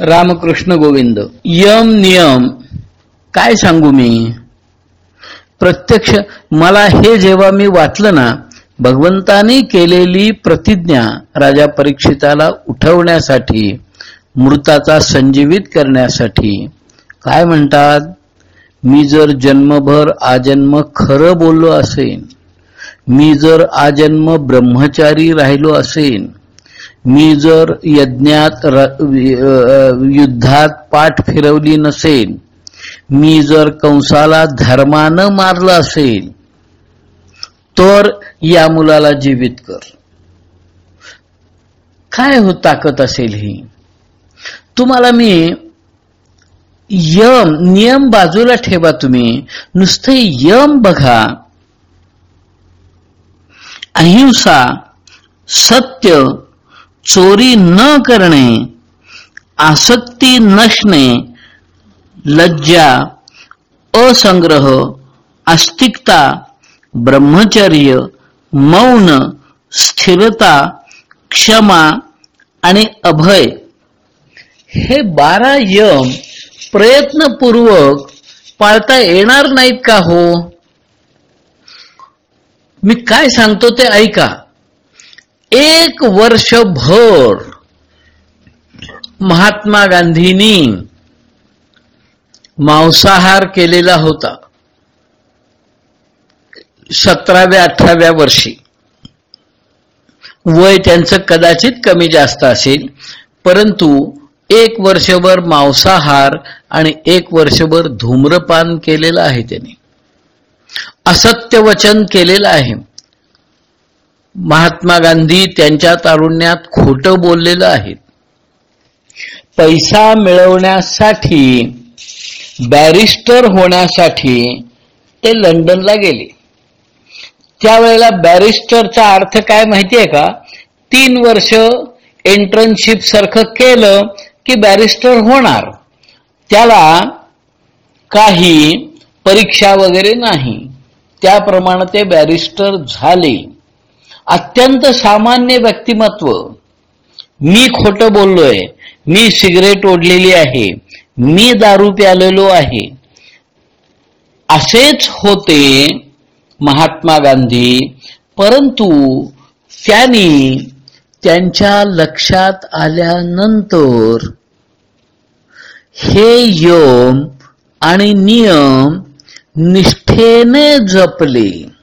Ramakrishna Govind. M नियम. काय सांगू मी? प्रत्यक्ष मला हे जेव्हा मी वाचलं ना भगवंताने केलेली प्रतिज्ञा राजा परीक्षिताला उठवण्यासाठी मृताचा संजीवित करण्यासाठी. काय म्हणतात? मी जर जन्मभर आजन्म खरं बोललो असेन मी जर आजन्म ब्रह्मचारी राहिलो असेन मी जर यज्ञात युद्धात पाठ फिरवली नसेल मी जर कंसाला धर्मानं मारलं असेल तर या मुलाला जीवित कर. काय हो ताकद असेल ही? तुम्हाला मी यम नियम बाजूला ठेवा तुम्ही. नुसते यम बघा. अहिंसा सत्य चोरी न करणे आसक्ती नसणे लज्जा असंग्रह आस्तिकता ब्रह्मचर्य मौन स्थिरता क्षमा आणि अभय. हे बारा यम प्रयत्नपूर्वक पाळता येणार नाहीत का हो? मी काय सांगतो ते ऐका. एक वर्षभर महात्मा गांधींनी मांसाहार केलेला होता. सतराव्या अठराव्या वर्षी. वय त्यांचं कदाचित कमी जास्त असेल परंतु एक वर्षभर मांसाहार आणि एक वर्षभर धूम्रपान केलेलं आहे त्यांनी. असत्य वचन केलेलं आहे. महात्मा गांधी त्यांच्या तारुण्यात खोटं बोललेलं आहे. पैसा मिळवण्यासाठी बॅरिस्टर होण्यासाठी ते लंडनला गेले. त्यावेळेला बॅरिस्टरचा अर्थ काय माहितीये का? तीन वर्ष एंट्रनशिप सारखं केलं की बॅरिस्टर होणार. त्याला काही परीक्षा वगैरे नाही. त्याप्रमाणे ते बॅरिस्टर झाले. अत्यंत सामान्य व्यक्तिमत्व. मी खोटं बोललोय. मी सिगरेट ओढलेली आहे. मी दारू प्यालेलो आहे. असेच होते महात्मा गांधी. परंतु त्यांनी त्यांच्या लक्षात आल्यानंतर हे यम आणि नियम निष्ठेने जपले.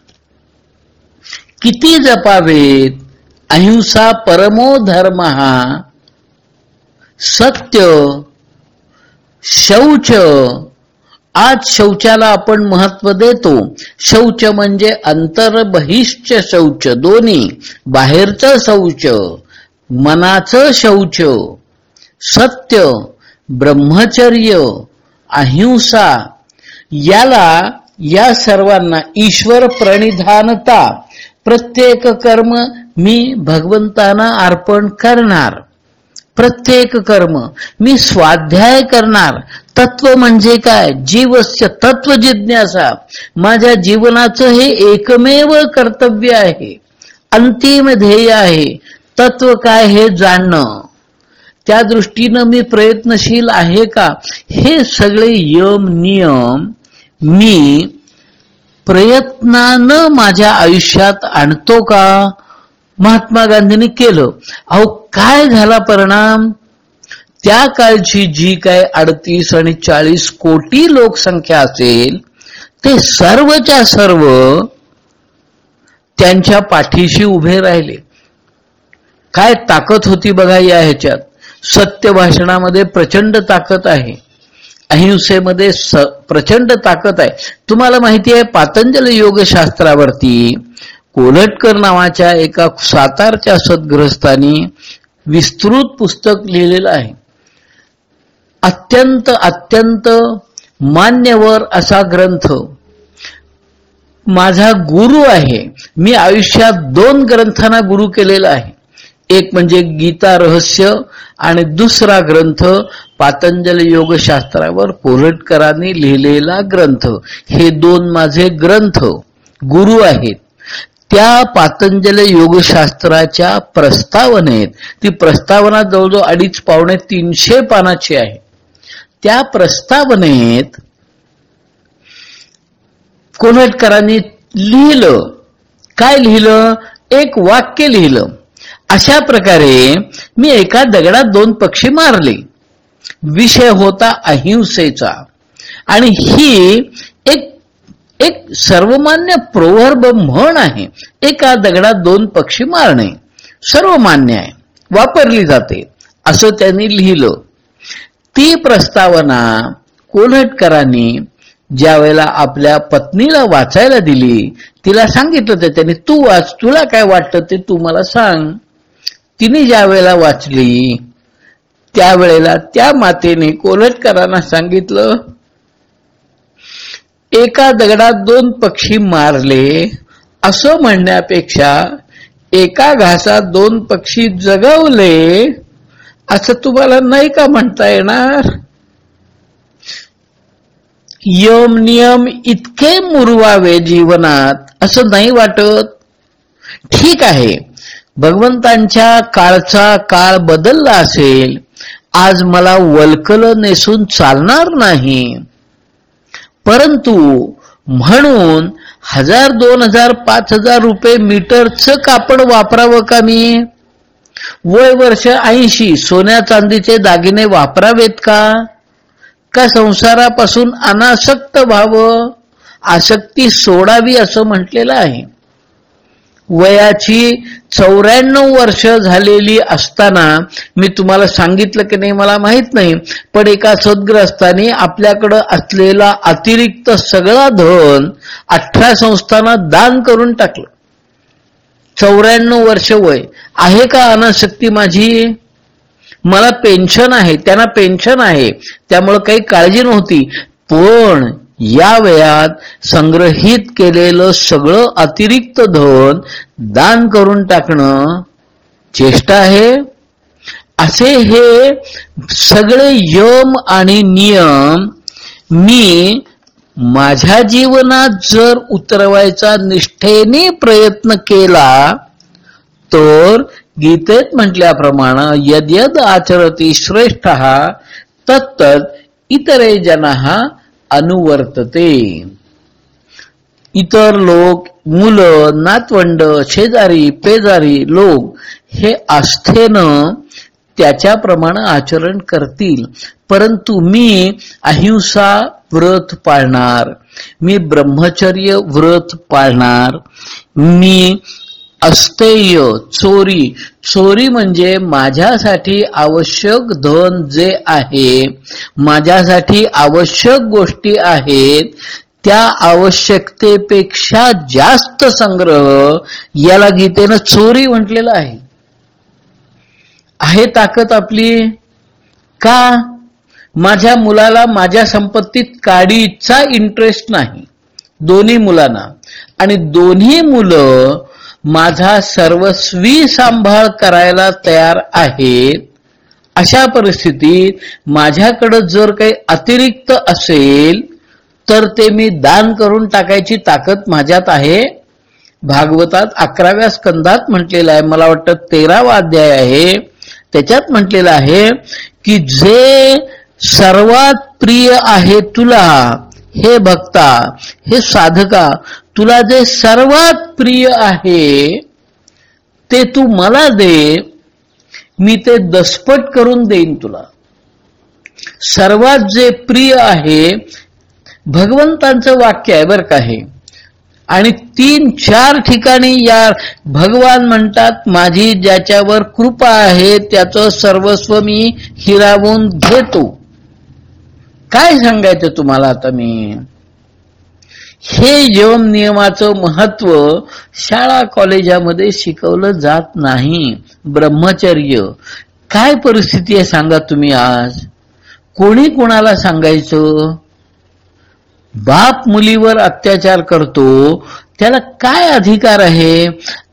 किती जपावेत? अहिंसा परमो धर्म। हा सत्य शौच। आज शौचाला आपण महत्त्व देतो। शौच म्हणजे अंतर बहिश्च शौच दोन्ही बाहेरचं शौच मनाचं शौच। सत्य ब्रह्मचर्य अहिंसा याला या सर्वांना ईश्वर प्रणिधानता प्रत्येक कर्म मी भगवंतांना अर्पण करणार. प्रत्येक कर्म मी स्वाध्याय करणार. तत्व म्हणजे काय? जीवस्य तत्व जिज्ञासा. माझ्या जीवनाचं हे एकमेव कर्तव्य आहे. अंतिम ध्येय आहे. तत्व काय हे जाणणं. त्या दृष्टीनं मी प्रयत्नशील आहे का? हे सगळे यम नियम मी प्रयत्नानं माझ्या आयुष्यात आणतो का? महात्मा गांधींनी केलं. अहो काय झाला परिणाम? त्या काळची जी काय अडतीस आणि चाळीस कोटी लोकसंख्या असेल ते सर्वच्या सर्व त्यांच्या पाठीशी उभे राहिले. काय ताकद होती बघा या ह्याच्यात. सत्य भाषणामध्ये प्रचंड ताकद आहे. अहिंसेमध्ये प्रचंड ताकद आहे. तुम्हाला माहिती आहे पातंजल योगशास्त्रावरती कोलटकर नावाच्या एका सातारच्या सद्ग्रस्तानी विस्तृत पुस्तक लिहिलेलं आहे. अत्यंत अत्यंत मान्यवर असा ग्रंथ. माझा गुरु आहे. मी आयुष्यात दोन ग्रंथांना गुरु केलेला आहे. एक म्हणजे गीता रहस्य आणि दुसरा ग्रंथ पातंजल योगशास्त्रावर कोरटकरांनी लिहिलेला ग्रंथ. हे दोन माझे ग्रंथ गुरु आहेत. त्या पातंजल योगशास्त्राच्या प्रस्तावनेत ती प्रस्तावना जवळजवळ अडीच पावणे तीनशे पानाची आहे. त्या प्रस्तावनेत कोल्हटकरांनी लिहिलं. काय लिहिलं? एक वाक्य लिहिलं. अशा प्रकारे मी एका दगडात दोन पक्षी मारले. विषय होता अहिंसेचा. आणि ही एक एक सर्वमान्य प्रोवर्ब म्हण आहे. एका दगडात दोन पक्षी मारणे सर्वमान्य आहे. वापरली जाते. असं त्यांनी लिहिलं. ती प्रस्तावना कोल्हटकरांनी ज्या वेळेला आपल्या पत्नीला वाचायला दिली तिला सांगितलं ते त्यांनी तू वाच तुला काय वाटतं ते तू मला सांग. तिने ज्या वेळेला वाचली त्यावेळेला त्या मातेने कोलटकरांना सांगितलं एका दगडात दोन पक्षी मारले. असं म्हणण्यापेक्षा एका घासात दोन पक्षी जगवले असं तुम्हाला नाही का म्हणता येणार? यम नियम इतके मुरवावे जीवनात असं नाही वाटत? ठीक आहे. भगवंतांच्या काळचा काळ बदलला असेल आज मला वलकल नेसून चालणार नाही. परंतु म्हणून हजार दोन हजार पाच हजार रुपये मीटरचं कापड वापरावं का मी? वय वर्ष ऐंशी सोन्या चांदीचे दागिने वापरावेत का? का संसारापासून अनासक्त व्हावं? आसक्ती सोडावी असं म्हटलेलं आहे. वयाची चौऱ्याण्णव वर्ष झालेली असताना मी तुम्हाला सांगितलं की नाही मला माहीत नाही पण एका सद्ग्रस्ताने आपल्याकडं असलेला अतिरिक्त सगळा धन अठरा संस्थांना दान करून टाकलं. चौऱ्याण्णव वर्ष वय. आहे का अनाशक्ती माझी? मला पेन्शन आहे त्यांना पेन्शन आहे त्यामुळं काही काळजी नव्हती. पण या वयात संग्रहित केलेलं सगळं अतिरिक्त धन दान करून टाकणं चेष्टा आहे. असे हे सगळे यम आणि नियम मी माझ्या जीवनात जर उतरवायचा निष्ठेने प्रयत्न केला तर गीतेत म्हटल्याप्रमाणे यद्यद आचरती श्रेष्ठ तत्त इतरे जना अनुवर्तते. इतर लोक मुलं नातवंड शेजारी पेजारी लोक हे आस्थेनं त्याच्याप्रमाणे आचरण करतील. परंतु मी अहिंसा व्रत पाळणार. मी ब्रह्मचर्य व्रत पाळणार. मी अस्तेय चोरी. चोरी म्हणजे माझ्यासाठी आवश्यक धन जे आहे माझ्यासाठी आवश्यक गोष्टी आहेत त्या आवश्यकतेपेक्षा जास्त संग्रह याला गीतेनं चोरी म्हटलेलं आहे. आहे ताकद आपली? का? माझ्या मुलाला माझ्या संपत्तीत काडीचा इंटरेस्ट नाही. दोन्ही मुलांना. आणि दोन्ही मुलं माझा सर्वस्वी सांभाळ करायला तयार आहेत अशा परिस्थितीत माझ्याकडं जर काही अतिरिक्त असेल तर ते मी दान करून टाकायची ताकद माझ्यात आहे. भागवतात अकराव्या स्कंदात म्हटलेलं आहे मला वाटतं तेरावा अध्याय आहे. त्याच्यात म्हटलेलं आहे की जे सर्वात प्रिय आहे तुला हे भक्ता हे साधका तुला जे सर्वात प्रिय आहे ते तू मला दे मी ते दसपट करून देईन तुला. सर्वात जे प्रिय आहे भगवंतांचं वाक्य आहे बरं का हे. आणि तीन चार ठिकाणी या भगवान म्हणतात माझी ज्याच्यावर कृपा आहे त्याचं सर्वस्व मी हिरावून घेतो. काय सांगायचं तुम्हाला आता मी? हे यम नियमाचं महत्त्व शाळा कॉलेजामध्ये शिकवलं जात नाही. ब्रह्मचर्य. काय परिस्थिती आहे सांगा तुम्ही आज? कोणी कोणाला सांगायचं? बाप मुलीवर अत्याचार करतो त्याला काय अधिकार आहे?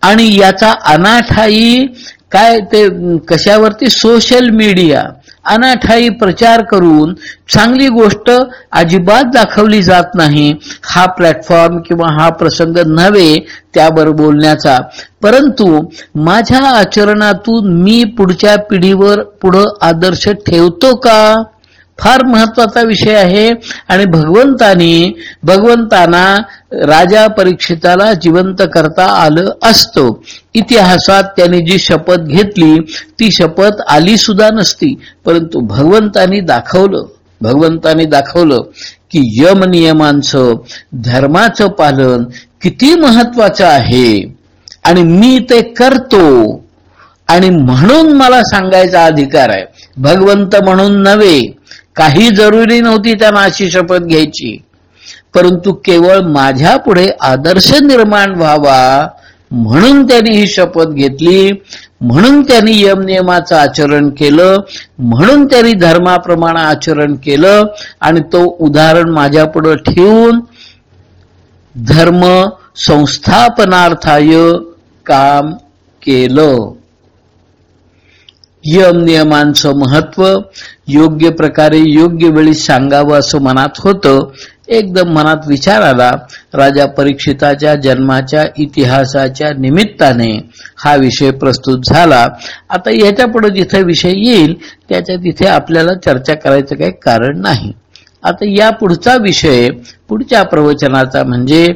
आणि याचा अनाठाई काय ते कशावरती? Social media. अनाठाई प्रचार करून चांगली गोष्ट अजिबात दाखवली जात नाही. हा प्लॅटफॉर्म किंवा हा प्रसंग नव्हे त्यावर बोलण्याचा. परंतु माझ्या आचरणातून मी पुढच्या पिढीवर पुढं आदर्श ठेवतो का? फार महत्त्वाचा विषय आहे आणि भगवंतानी भगवंतांना राजा परीक्षिताला जिवंत करता आलं असतं. इतिहासात त्याने जी शपथ घेतली ती शपथ आली सुद्धा नसती. परंतु भगवंतानी दाखवलं भगवंतानी दाखवलं की यम नियमांचं धर्माचं पालन किती महत्वाचं आहे. आणि मी ते करतो. आणि म्हणून मला सांगायचा अधिकार आहे. भगवंत म्हणून नव्हे काही जरुरी नव्हती त्यांना अशी शपथ घ्यायची. परंतु केवळ माझ्या पुढे आदर्श निर्माण व्हावा म्हणून त्यांनी ही शपथ घेतली म्हणून त्यांनी यम नियमाचं आचरण केलं म्हणून त्यांनी धर्माप्रमाणे आचरण केलं आणि तो उदाहरण माझ्या पुढे ठेवून धर्म संस्थापनार्थाय काम केलं. यम नियमांचं महत्त्व योग्य प्रकारे योग्य वेळी सांगावं असं मनात होतं. एकदम मनात विचार आला राजा परीक्षिताच्या जन्माच्या इतिहासाच्या निमित्ताने हा विषय प्रस्तुत झाला. आता याच्यापुढे जिथे विषय येईल त्याच्या तिथे आपल्याला चर्चा करायचं काही कारण नाही. आता या पुढचा विषय पुढच्या प्रवचनाचा म्हणजे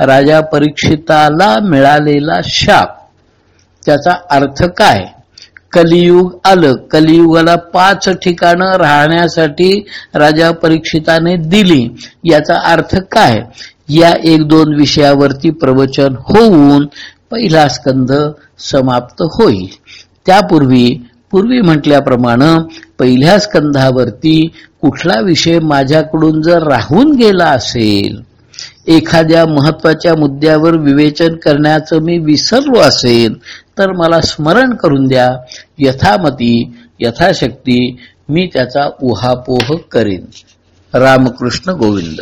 राजा परीक्षिताला मिळालेला शाप. त्याचा अर्थ काय? कलियुग आलं. कलियुगाला पाच ठिकाणं राहण्यासाठी राजा परीक्षिताने दिली. याचा अर्थ काय? या एक दोन विषयावरती प्रवचन होऊन पहिला स्कंध समाप्त होईल. त्यापूर्वी पूर्वी म्हटल्याप्रमाणे पहिल्या स्कंधावरती कुठला विषय माझ्याकडून जर राहून गेला असेल एखाद्या महत्त्वाच्या मुद्द्यावर विवेचन करण्याचं मी विसरलो असेल तर मला स्मरण करून द्या यथामती यथाशक्ती मी त्याचा उहापोह करीन. रामकृष्ण गोविंद.